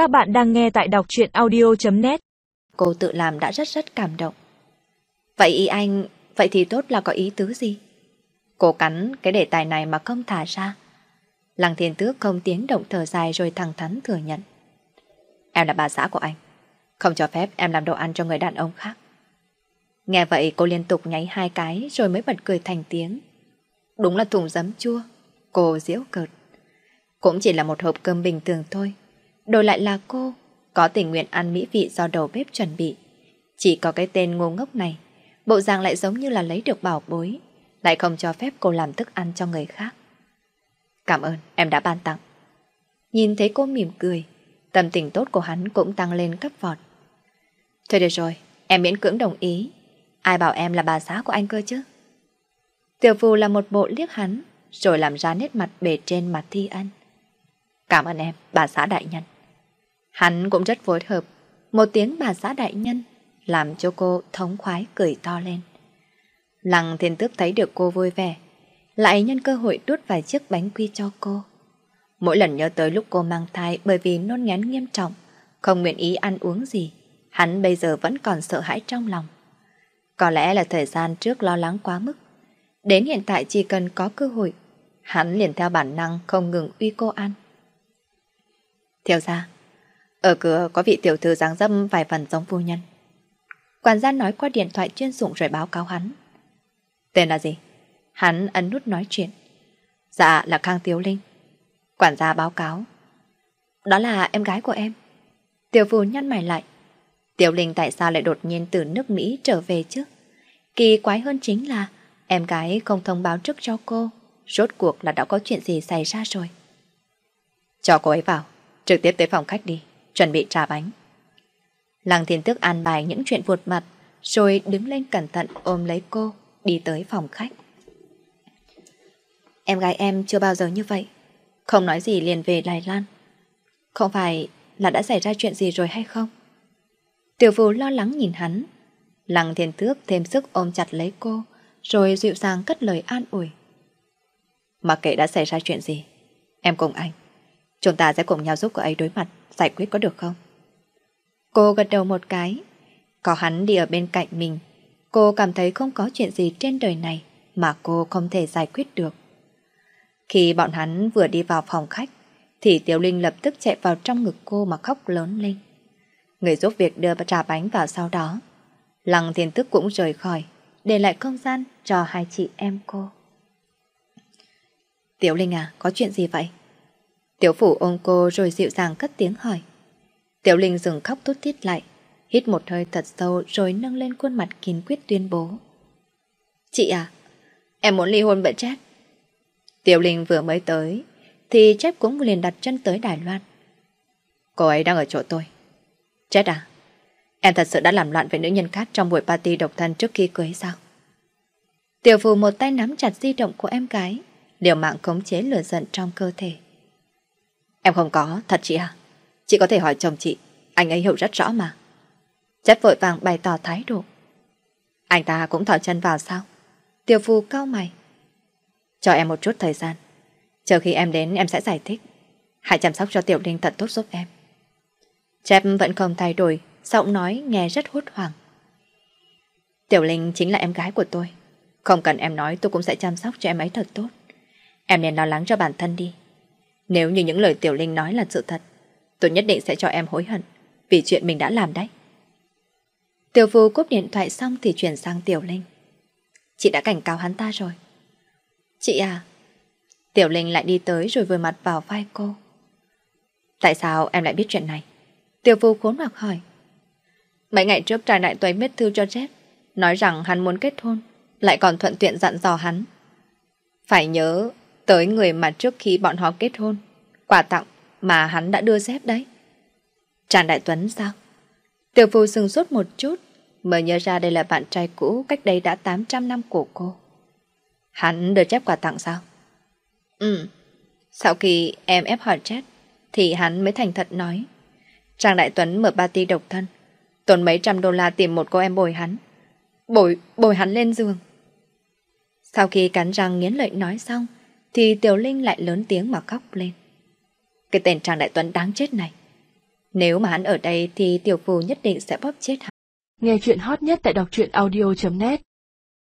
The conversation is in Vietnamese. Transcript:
Các bạn đang nghe tại đọc truyện audio.net Cô tự làm đã rất rất cảm động. Vậy ý anh, vậy thì tốt là có ý tứ gì? Cô cắn cái đề tài này mà không thả ra. Lăng thiên tước không tiếng động thở dài rồi thẳng thắn thừa nhận. Em là bà xã của anh. Không cho phép em làm đồ ăn cho người đàn ông khác. Nghe vậy cô liên tục nháy hai cái rồi mới bật cười thành tiếng. Đúng là thùng giấm chua. Cô diễu cợt. Cũng chỉ là một hộp cơm bình thường thôi. Đổi lại là cô, có tình nguyện ăn mỹ vị do đầu bếp chuẩn bị. Chỉ có cái tên ngu ngốc này, bộ dạng lại giống như là lấy được bảo bối, lại không cho phép cô làm thức ăn cho người khác. Cảm ơn, em đã ban tặng. Nhìn thấy cô mỉm cười, tâm tình tốt của hắn cũng tăng lên cấp vọt. Thôi được rồi, em miễn cưỡng đồng ý. Ai bảo em là bà xã của anh cơ chứ? Tiểu phù là một bộ liếc hắn, rồi làm ra nét mặt bề trên mặt thi ân. Cảm ơn em, bà xã đại nhân. Hắn cũng rất phối hợp, một tiếng bà xã đại nhân làm cho cô thống khoái cười to lên. Lăng thiên tước thấy được cô vui vẻ, lại nhân cơ hội đút vài chiếc bánh quy cho cô. Mỗi lần nhớ tới lúc cô mang thai bởi vì nôn ngén nghiêm trọng, không nguyện ý ăn uống gì, hắn bây giờ vẫn còn sợ hãi trong lòng. Có lẽ là thời gian trước lo lắng quá mức. Đến hiện tại chỉ cần có cơ hội, hắn liền theo bản năng không ngừng uy cô ăn. Theo ra, ở cửa có vị tiểu thư dáng dâm vài phần giống phu nhân. Quản gia nói qua điện thoại chuyên dụng rồi báo cáo hắn. Tên là gì? Hắn ấn nút nói chuyện. Dạ là Khang Tiếu Linh. Quản gia báo cáo. Đó là em gái của em. Tiểu phu nhăn mày lại. Tiểu Linh tại sao lại đột nhiên từ nước Mỹ trở về chứ? Kỳ quái hơn chính là em gái không thông báo trước cho cô. Rốt cuộc là đã có chuyện gì xảy ra rồi. Cho cô ấy vào, trực tiếp tới phòng khách đi chuẩn bị trà bánh. Lăng thiên tước an bài những chuyện vụt mặt, rồi đứng lên cẩn thận ôm lấy cô, đi tới phòng khách. Em gái em chưa bao giờ như vậy, không nói gì liền về Đài Lan. Không phải là đã xảy ra chuyện gì rồi hay không? Tiểu phù lo lắng nhìn hắn. Lăng thiên tước thêm sức ôm chặt lấy cô, rồi dịu dàng cất lời an ủi. Mặc kệ đã xảy ra chuyện gì, em cùng anh, chúng ta sẽ cùng nhau giúp cô ấy đối mặt giải quyết có được không? Cô gật đầu một cái. Có hắn đi ở bên cạnh mình, cô cảm thấy không có chuyện gì trên đời này mà cô không thể giải quyết được. Khi bọn hắn vừa đi vào phòng khách, thì Tiểu Linh lập tức chạy vào trong ngực cô mà khóc lớn lên. Người giúp việc đưa trà bánh vào sau đó. Lăng thiên tức cũng rời khỏi, để lại không gian cho hai chị em cô. Tiểu Linh à, có chuyện gì vậy? Tiểu phủ ôm cô rồi dịu dàng cất tiếng hỏi. Tiểu Linh dừng khóc thút thít lại, hít một hơi thật sâu rồi nâng lên khuôn mặt kiên quyết tuyên bố. Chị à, em muốn ly hôn với Jack. Tiểu Linh vừa mới tới, thì Jack cũng liền đặt chân tới Đài Loan. Cô ấy đang ở chỗ tôi. Jack à, em thật sự đã làm loạn với nữ nhân khác trong buổi party độc thân trước khi cưới sao? Tiểu phù một tay nắm chặt di động của em gái, điều mạng khống chế lửa giận trong cơ thể. Em không có, thật chị à? Chị có thể hỏi chồng chị, anh ấy hiểu rất rõ mà. Chất vội vàng bày tỏ thái độ. Anh ta cũng thỏ chân vào sao? Tiểu phu cao mày. Cho em một chút thời gian. Chờ khi em đến em sẽ giải thích. Hãy chăm sóc cho Tiểu Linh thật tốt giúp em. Chép vẫn không thay đổi, giọng nói nghe rất hốt hoảng. Tiểu Linh chính là em gái của tôi. Không cần em nói tôi cũng sẽ chăm sóc cho em ấy thật tốt. Em nên lo lắng cho bản thân đi. Nếu như những lời Tiểu Linh nói là sự thật, tôi nhất định sẽ cho em hối hận vì chuyện mình đã làm đấy. Tiểu Vũ cúp điện thoại xong thì chuyển sang Tiểu Linh. Chị đã cảnh cáo hắn ta rồi. Chị à? Tiểu Linh lại đi tới rồi vừa mặt vào vai cô. Tại sao em lại biết chuyện này? Tiểu Vũ khốn hoặc hỏi. Mấy ngày trước trai đại tuấy viết thư cho Jeff, nói rằng hắn muốn kết hôn, lại còn thuận tiện dặn dò hắn. Phải nhớ Tới người mà trước khi bọn họ kết hôn, quà tặng mà hắn đã đưa dép đấy. tràng Đại Tuấn sao? Tiểu phu sừng sốt một chút, mới nhớ ra đây là bạn trai cũ cách đây đã 800 năm của cô. Hắn đưa chép quà tặng sao? Ừ. Sau khi em ép hỏi chết, thì hắn mới thành thật nói. Trang Đại Tuấn mở party độc thân, tốn mấy trăm đô la tìm một cô em bồi hắn. Bồi, bồi hắn lên giường. Sau khi cắn răng nghiến lợi nói xong, thì Tiểu Linh lại lớn tiếng mà khóc lên. Cái tên Trang Đại Tuấn đáng chết này. Nếu mà hắn ở đây thì tiểu phù nhất định sẽ bóp chết hắn. Nghe chuyện hot nhất tại đọc truyện audio.net